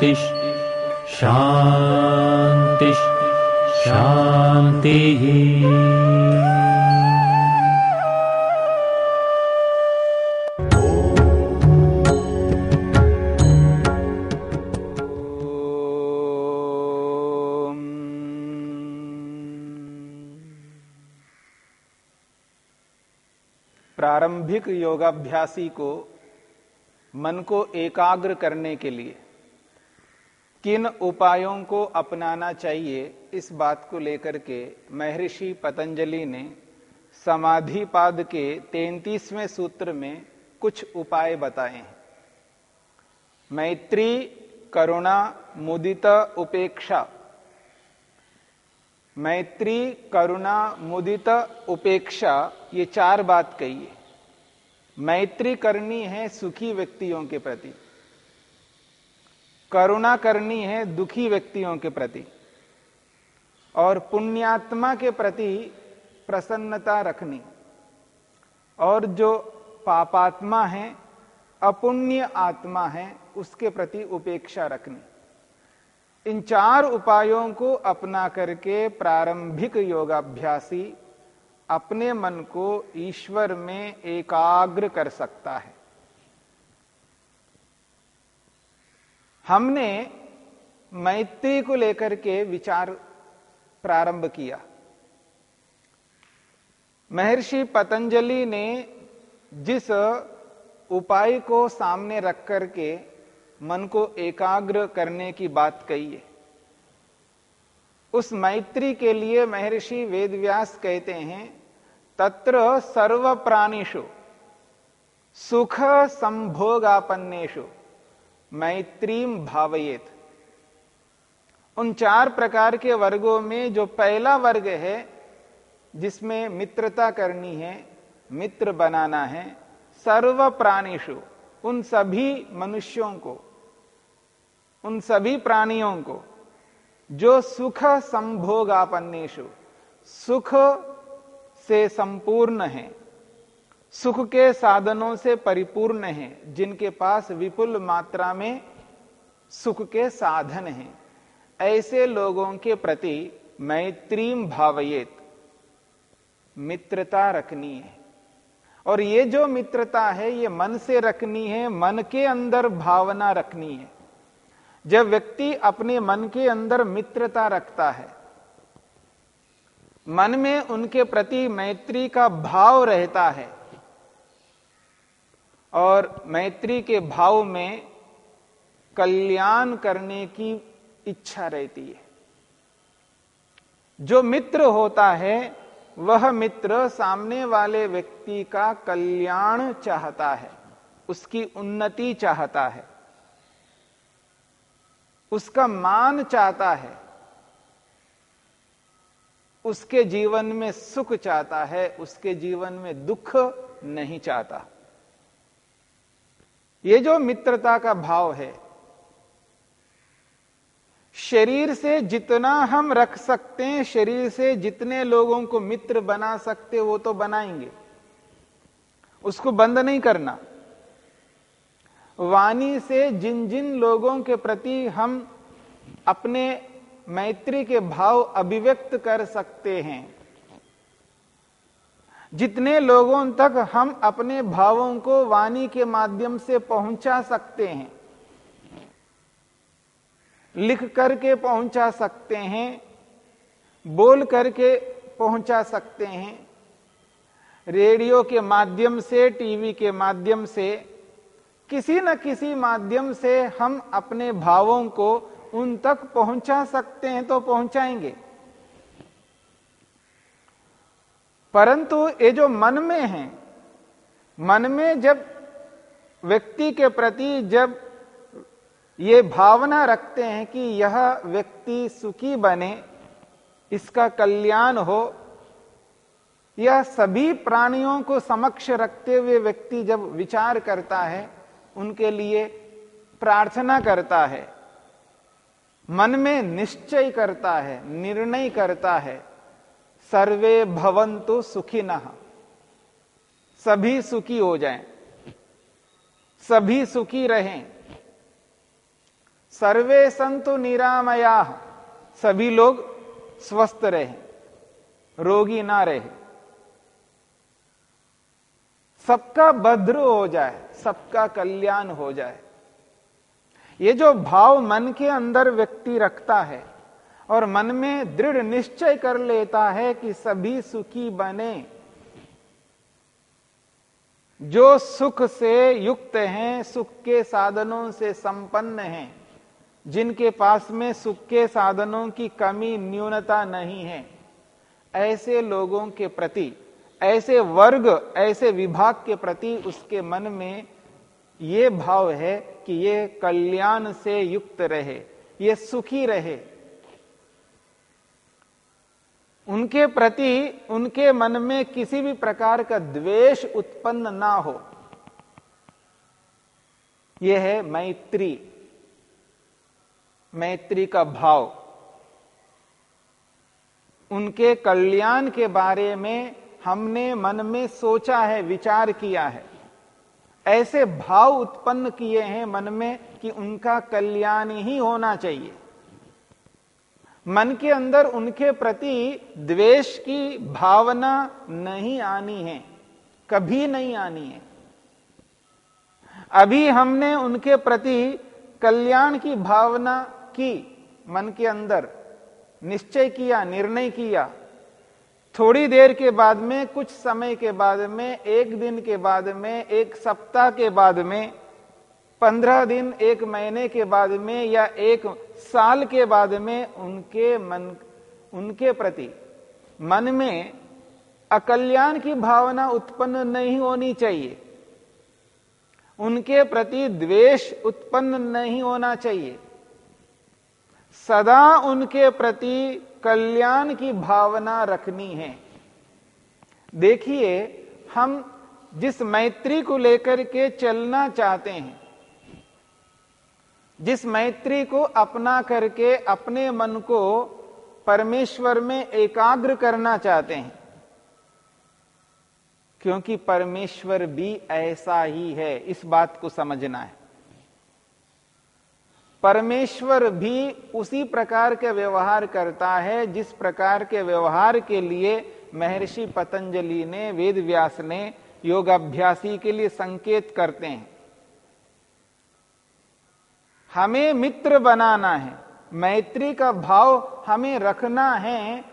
शान्तिः शान्तिः शान्तिः प्रारंभिक योगाभ्यासी को मन को एकाग्र करने के लिए किन उपायों को अपनाना चाहिए, इस बात को लेकर के महर्षि पतंजलि ने समाधिपाद के तैतीसवें सूत्र में कुछ उपाय बताए हैं। मैत्री, करुणा, मुदित, उपेक्षा। मैत्री, करुणा, मुदित, उपेक्षा, ये चार बात कही है। मैत्री करनी है सुखी व्यक्तियों के प्रति। करुणा करनी है दुखी व्यक्तियों के प्रति और पुण्यात्मा के प्रति प्रसन्नता रखनी। और जो पापात्मा है, अपुण्य आत्मा है, उसके प्रति उपेक्षा रखनी। इन चार उपायों को अपना करके प्रारंभिक योगाभ्यासी अपने मन को ईश्वर में एकाग्र कर सकता है। हमने मैत्री को लेकर के विचार प्रारंभ किया। महर्षि पतंजलि ने जिस उपाय को सामने रख करके मन को एकाग्र करने की बात कही है, उस मैत्री के लिए महर्षि वेदव्यास कहते हैं, तत्र सर्व प्राणिषु सुख संभोगापन्नेशु मैत्रीम भावयेत। उन चार प्रकार के वर्गों में जो पहला वर्ग है, जिसमें मित्रता करनी है, मित्र बनाना है, सर्व प्राणिषु, उन सभी मनुष्यों को, उन सभी प्राणियों को, जो सुख संभोगापन्नेशु सुख से संपूर्ण है। सुख के साधनों से परिपूर्ण है, जिनके पास विपुल मात्रा में सुख के साधन हैं। ऐसे लोगों के प्रति मैत्रीम भावयेत, मित्रता रखनी है। और ये जो मित्रता है, ये मन से रखनी है, मन के अंदर भावना रखनी है। जब व्यक्ति अपने मन के अंदर मित्रता रखता है, मन में उनके प्रति मैत्री का भाव रहता है और मैत्री के भाव में कल्याण करने की इच्छा रहती है। जो मित्र होता है, वह मित्र सामने वाले व्यक्ति का कल्याण चाहता है, उसकी उन्नति चाहता है, उसका मान चाहता है, उसके जीवन में सुख चाहता है, उसके जीवन में दुख नहीं चाहता। ये जो मित्रता का भाव है, शरीर से जितना हम रख सकते हैं, शरीर से जितने लोगों को मित्र बना सकते वो तो बनाएँगे। उसको बंद नहीं करना। वाणी से जिन जिन लोगों के प्रति हम अपने मैत्री के भाव अभिव्यक्त कर सकते हैं जितने लोगों तक हम अपने भावों को वाणी के माध्यम से पहुँचा सकते हैं, लिख करके पहुँचा सकते हैं, बोल करके पहुँचा सकते हैं, रेडियो के माध्यम से, टीवी के माध्यम से, किसी न किसी माध्यम से हम अपने भावों को उन तक पहुँचा सकते हैं तो पहुंचाएँगे। परंतु ये जो मन में है, मन में जब व्यक्ति के प्रति जब ये भावना रखते हैं कि यह व्यक्ति सुखी बने, इसका कल्याण हो, यह सभी प्राणियों को समक्ष रखते हुए व्यक्ति जब विचार करता है, उनके लिए प्रार्थना करता है, मन में निश्चय करता है, निर्णय करता है सर्वे भवंतु सुखी न सभी सुखी हो जाएँ, सभी सुखी रहें। सर्वे संतु निरामया। सभी लोग स्वस्थ रहे। रोगी ना रहे। सबका भद्र हो जाए सबका कल्याण हो जाए। ये जो भाव मन के अंदर व्यक्ति रखता है और मन में दृढ़ निश्चय कर लेता है कि सभी सुखी बने। जो सुख से युक्त हैं, सुख के साधनों से संपन्न हैं। जिनके पास में सुख के साधनों की कमी न्यूनता नहीं है। ऐसे लोगों के प्रति, ऐसे वर्ग, ऐसे विभाग के प्रति उसके मन में ये भाव है कि ये कल्याण से युक्त रहे, ये सुखी रहे। उनके प्रति, उनके मन में किसी भी प्रकार का द्वेष उत्पन्न ना हो। यह है मैत्री। मैत्री का भाव। उनके कल्याण के बारे में हमने मन में सोचा है, विचार किया है। ऐसे भाव उत्पन्न किए हैं मन में कि उनका कल्याण ही होना चाहिए। मन के अंदर उनके प्रति द्वेष की भावना नहीं आनी है, कभी नहीं आनी है। अभी हमने उनके प्रति कल्याण की भावना की, मन के अंदर, निश्चय किया, निर्णय किया। थोड़ी देर के बाद में, कुछ समय के बाद में, एक दिन के बाद में, एक सप्ताह के बाद में पंद्रह दिन एक महीने के बाद में या एक साल के बाद में उनके मन, उनके प्रति मन में अकल्याण की भावना उत्पन्न नहीं होनी चाहिए। उनके प्रति द्वेष उत्पन्न नहीं होना चाहिए। सदा उनके प्रति कल्याण की भावना रखनी है। देखिए, हम जिस मैत्री को लेकर के चलना चाहते हैं जिस मैत्री को अपना करके अपने मन को परमेश्वर में एकाग्र करना चाहते हैं, क्योंकि परमेश्वर भी ऐसा ही है, इस बात को समझना है। परमेश्वर भी उसी प्रकार के व्यवहार करता है, जिस प्रकार के व्यवहार के लिए महर्षि पतंजलि ने वेद व्यास ने योगाभ्यासी के लिए संकेत करते हैं। हमें मित्र बनाना है। मैत्री का भाव हमें रखना है,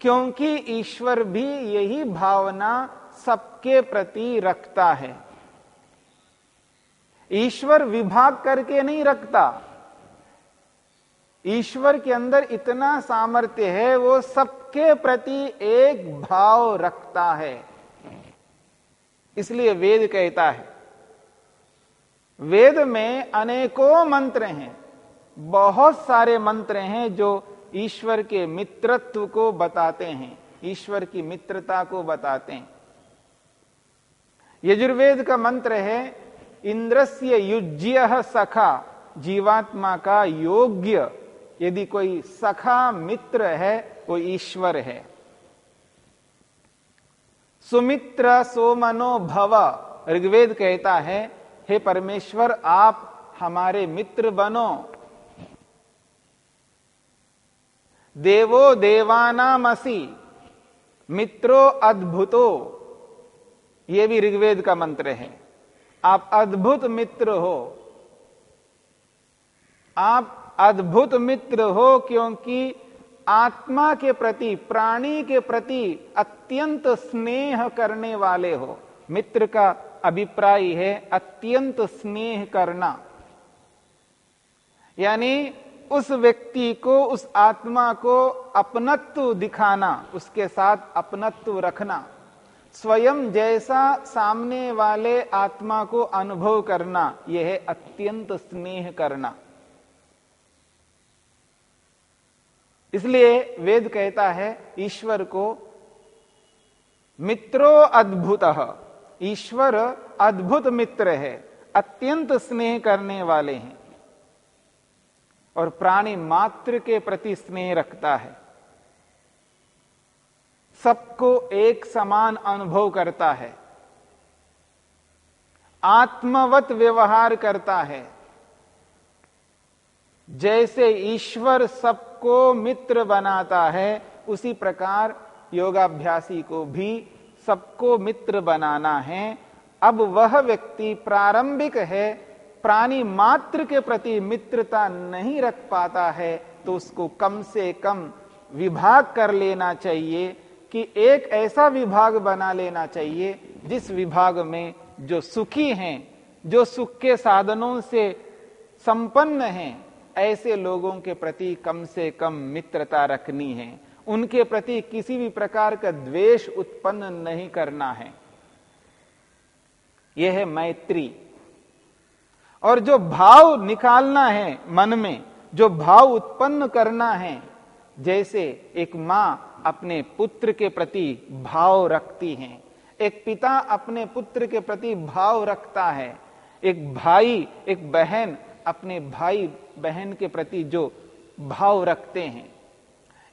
क्योंकि ईश्वर भी यही भावना सबके प्रति रखता है। ईश्वर विभाग करके नहीं रखता। ईश्वर के अंदर इतना सामर्थ्य है, वो सबके प्रति एक भाव रखता है। इसलिए वेद कहता है वेद में अनेकों मंत्र हैं। बहुत सारे मंत्र हैं जो ईश्वर के मित्रत्व को बताते हैं, ईश्वर की मित्रता को बताते हैं। यजुर्वेद का मंत्र है, इंद्रस्य युज्य सखा, जीवात्मा का योग्य। यदि कोई सखा मित्र है, वो ईश्वर है। सुमित्र सोमनो भव, ऋग्वेद कहता है हे परमेश्वर, आप हमारे मित्र बनो। देवो देवानामसी, मित्रो अद्भुतो। ये भी ऋग्वेद का मंत्र है। आप अद्भुत मित्र हो। आप अद्भुत मित्र हो क्योंकि आत्मा के प्रति, प्राणी के प्रति अत्यंत स्नेह करने वाले हो। मित्र का अभिप्राय है, अत्यंत स्नेह करना। यानी उस व्यक्ति को, उस आत्मा को अपनत्व दिखाना, उसके साथ अपनत्व रखना। स्वयं जैसा सामने वाले आत्मा को अनुभव करना, यह है अत्यंत स्नेह करना। इसलिए वेद कहता है, ईश्वर को मित्रो अद्भुत। ईश्वर अद्भुत मित्र है, अत्यंत स्नेह करने वाले हैं और प्राणी मात्र के प्रति स्नेह रखता है। सबको एक समान अनुभव करता है, आत्मवत व्यवहार करता है। जैसे ईश्वर सबको मित्र बनाता है, उसी प्रकार योगाभ्यासी को भी सबको मित्र बनाना है। अब वह व्यक्ति प्रारंभिक है, प्राणी मात्र के प्रति मित्रता नहीं रख पाता है तो उसको कम से कम विभाग कर लेना चाहिए कि एक ऐसा विभाग बना लेना चाहिए, जिस विभाग में जो सुखी हैं, जो सुख के साधनों से संपन्न हैं, ऐसे लोगों के प्रति कम से कम मित्रता रखनी है। उनके प्रति किसी भी प्रकार का द्वेष उत्पन्न नहीं करना है। यह है मैत्री। और जो भाव निकालना है मन में, जो भाव उत्पन्न करना है, जैसे एक माँ अपने पुत्र के प्रति भाव रखती है, एक पिता अपने पुत्र के प्रति भाव रखता है, एक भाई, एक बहन अपने भाई बहन के प्रति जो भाव रखते हैं।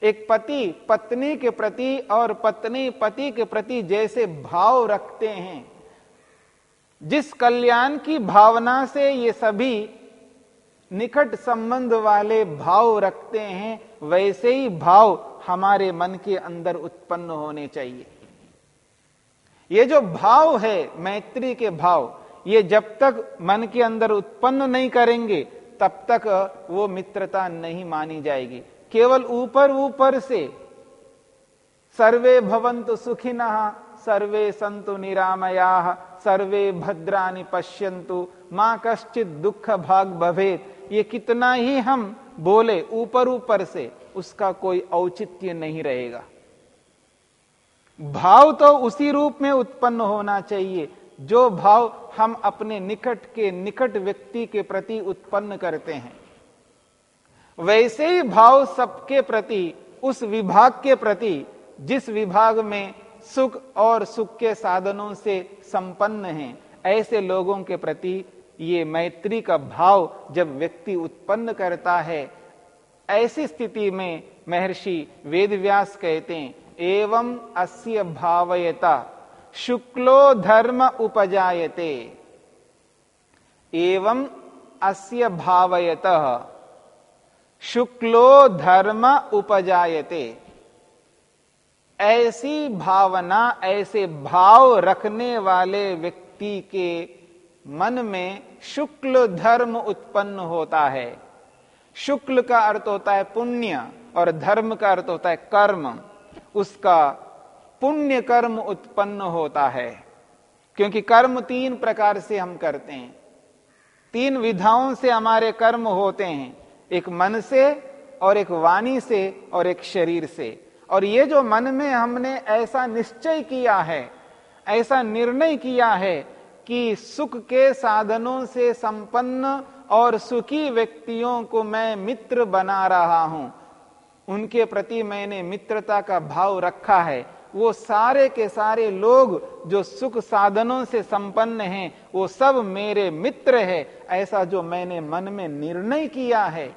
एक पति पत्नी के प्रति और पत्नी पति के प्रति जैसे भाव रखते हैं। जिस कल्याण की भावना से ये सभी निकट संबंध वाले भाव रखते हैं, वैसे ही भाव हमारे मन के अंदर उत्पन्न होने चाहिए। ये जो भाव है, मैत्री के भाव, ये जब तक मन के अंदर उत्पन्न नहीं करेंगे, तब तक वो मित्रता नहीं मानी जाएगी। केवल ऊपर ऊपर से सर्वे भवंतु सुखिना, सर्वे संतु निरामया, सर्वे भद्राणी पश्यंतु माँ कश्चित दुख भाग भवेत। ये कितना ही हम बोले ऊपर ऊपर से, उसका कोई औचित्य नहीं रहेगा। भाव तो उसी रूप में उत्पन्न होना चाहिए, जो भाव हम अपने निकट के, निकट व्यक्ति के प्रति उत्पन्न करते हैं। वैसे ही भाव सबके प्रति, उस विभाग के प्रति, जिस विभाग में सुख और सुख के साधनों से संपन्न है, ऐसे लोगों के प्रति ये मैत्री का भाव जब व्यक्ति उत्पन्न करता है, ऐसी स्थिति में महर्षि वेदव्यास कहते हैं, एवं अस्य भावयता, शुक्लो धर्म उपजायते। एवं अस्य भावयत। शुक्लो धर्म उपजायते। ऐसी भावना, ऐसे भाव रखने वाले व्यक्ति के मन में शुक्ल धर्म उत्पन्न होता है। शुक्ल का अर्थ होता है पुण्य और धर्म का अर्थ होता है कर्म। उसका पुण्य कर्म उत्पन्न होता है, क्योंकि कर्म तीन प्रकार से हम करते हैं। तीन विधाओं से हमारे कर्म होते हैं। एक मन से और एक वाणी से और एक शरीर से। और ये जो मन में हमने ऐसा निश्चय किया है, ऐसा निर्णय किया है कि सुख के साधनों से संपन्न और सुखी व्यक्तियों को मैं मित्र बना रहा हूँ। उनके प्रति मैंने मित्रता का भाव रखा है। वो सारे के सारे लोग जो सुख साधनों से संपन्न हैं, वो सब मेरे मित्र है। ऐसा जो मैंने मन में निर्णय किया है,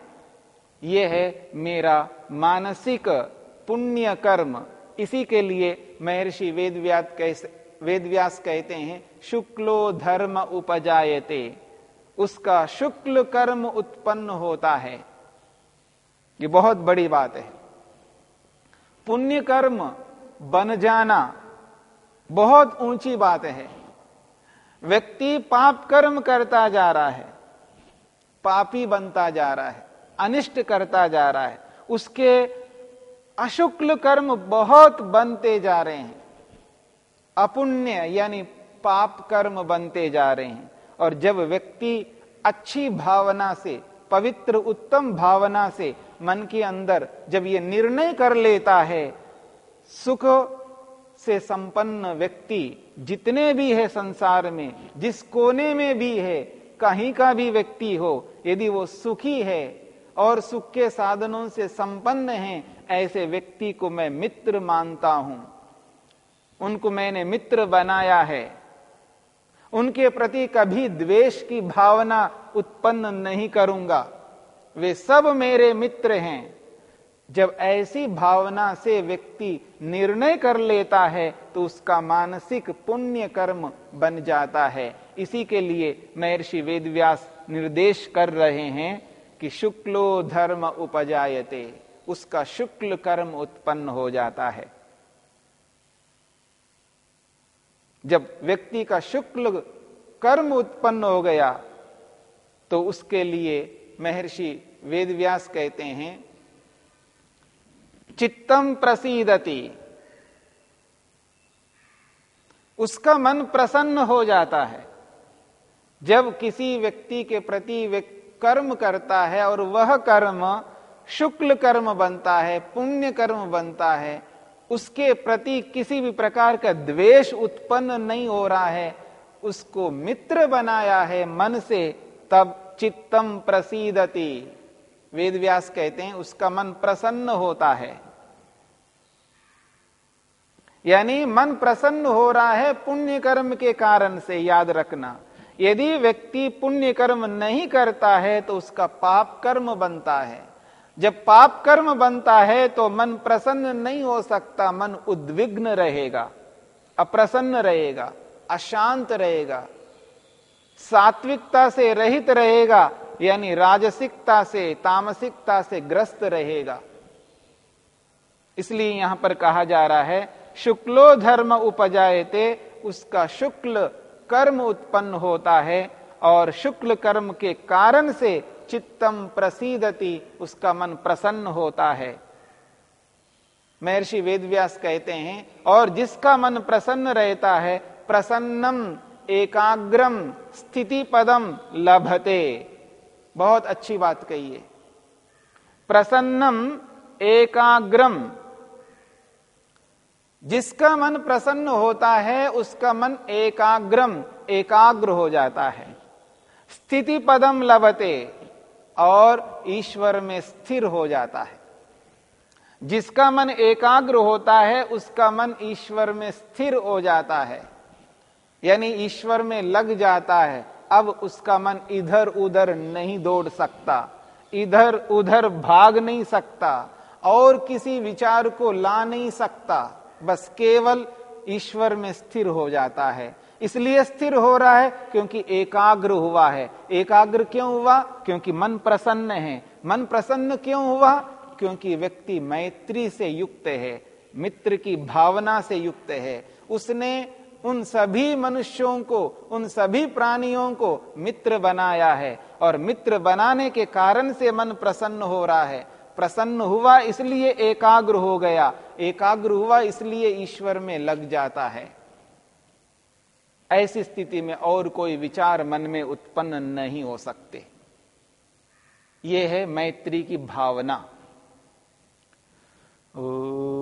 ये है मेरा मानसिक पुण्य कर्म। इसी के लिए महर्षि वेदव्यास कह वेदव्यास कहते हैं, शुक्लो धर्म उपजायते। उसका शुक्ल कर्म उत्पन्न होता है। ये बहुत बड़ी बात है। पुण्य कर्म बन जाना बहुत ऊँची बात है। व्यक्ति पाप कर्म करता जा रहा है, पापी बनता जा रहा है, अनिष्ट करता जा रहा है, उसके अशुक्ल कर्म बहुत बनते जा रहे हैं, अपुण्य यानी पाप कर्म बनते जा रहे हैं। और जब व्यक्ति अच्छी भावना से, पवित्र उत्तम भावना से मन के अंदर जब ये निर्णय कर लेता है सुख से संपन्न व्यक्ति जितने भी है संसार में, जिस कोने में भी है, कहीं का भी व्यक्ति हो, यदि वो सुखी है और सुख के साधनों से संपन्न है, ऐसे व्यक्ति को मैं मित्र मानता हूँ। उनको मैंने मित्र बनाया है। उनके प्रति कभी द्वेष की भावना उत्पन्न नहीं करूँगा। वे सब मेरे मित्र हैं। जब ऐसी भावना से व्यक्ति निर्णय कर लेता है तो उसका मानसिक पुण्य कर्म बन जाता है। इसी के लिए महर्षि वेदव्यास निर्देश कर रहे हैं कि शुक्लो धर्म उपजायते, उसका शुक्ल कर्म उत्पन्न हो जाता है। जब व्यक्ति का शुक्ल कर्म उत्पन्न हो गया तो उसके लिए महर्षि वेदव्यास कहते हैं चित्तम प्रसीदति। उसका मन प्रसन्न हो जाता है। जब किसी व्यक्ति के प्रति कर्म करता है और वह कर्म शुक्ल कर्म बनता है, पुण्य कर्म बनता है, उसके प्रति किसी भी प्रकार का द्वेष उत्पन्न नहीं हो रहा है, उसको मित्र बनाया है मन से, तब चित्तम प्रसीदति। वेदव्यास कहते हैं, उसका मन प्रसन्न होता है। यानी मन प्रसन्न हो रहा है पुण्य कर्म के कारण से, याद रखना। यदि व्यक्ति पुण्य कर्म नहीं करता है तो उसका पाप कर्म बनता है। जब पाप कर्म बनता है तो मन प्रसन्न नहीं हो सकता, मन उद्विग्न रहेगा, अप्रसन्न रहेगा, अशांत रहेगा, सात्विकता से रहित रहेगा यानी राजसिकता से, तामसिकता से ग्रस्त रहेगा। इसलिए यहाँ पर कहा जा रहा है, शुक्लो धर्म उपजायते, उसका शुक्ल कर्म उत्पन्न होता है, और शुक्ल कर्म के कारण से चित्तम प्रसीदति, उसका मन प्रसन्न होता है। महर्षि वेदव्यास कहते हैं, और जिसका मन प्रसन्न रहता है, प्रसन्नम, एकाग्रम स्थिति पदम लभते। बहुत अच्छी बात कही है। प्रसन्नम एकाग्रम। जिसका मन प्रसन्न होता है, उसका मन एकाग्रम, एकाग्र हो जाता है। स्थिति पदम लभते और ईश्वर में स्थिर हो जाता है। जिसका मन एकाग्र होता है, उसका मन ईश्वर में स्थिर हो जाता है। यानी ईश्वर में लग जाता है। अब उसका मन इधर उधर नहीं दौड़ सकता, इधर उधर भाग नहीं सकता, और किसी विचार को ला नहीं सकता, बस केवल ईश्वर में स्थिर हो जाता है। इसलिए स्थिर हो रहा है क्योंकि एकाग्र हुआ है। एकाग्र क्यों हुआ? क्योंकि मन प्रसन्न है। मन प्रसन्न क्यों हुआ? क्योंकि व्यक्ति मैत्री से युक्त है, मित्र की भावना से युक्त है। उसने उन सभी मनुष्यों को, उन सभी प्राणियों को मित्र बनाया है। और मित्र बनाने के कारण से मन प्रसन्न हो रहा है। प्रसन्न हुआ इसलिए एकाग्र हो गया। एकाग्र हुआ इसलिए ईश्वर में लग जाता है। ऐसी स्थिति में और कोई विचार मन में उत्पन्न नहीं हो सकते। यह है मैत्री की भावना। ओ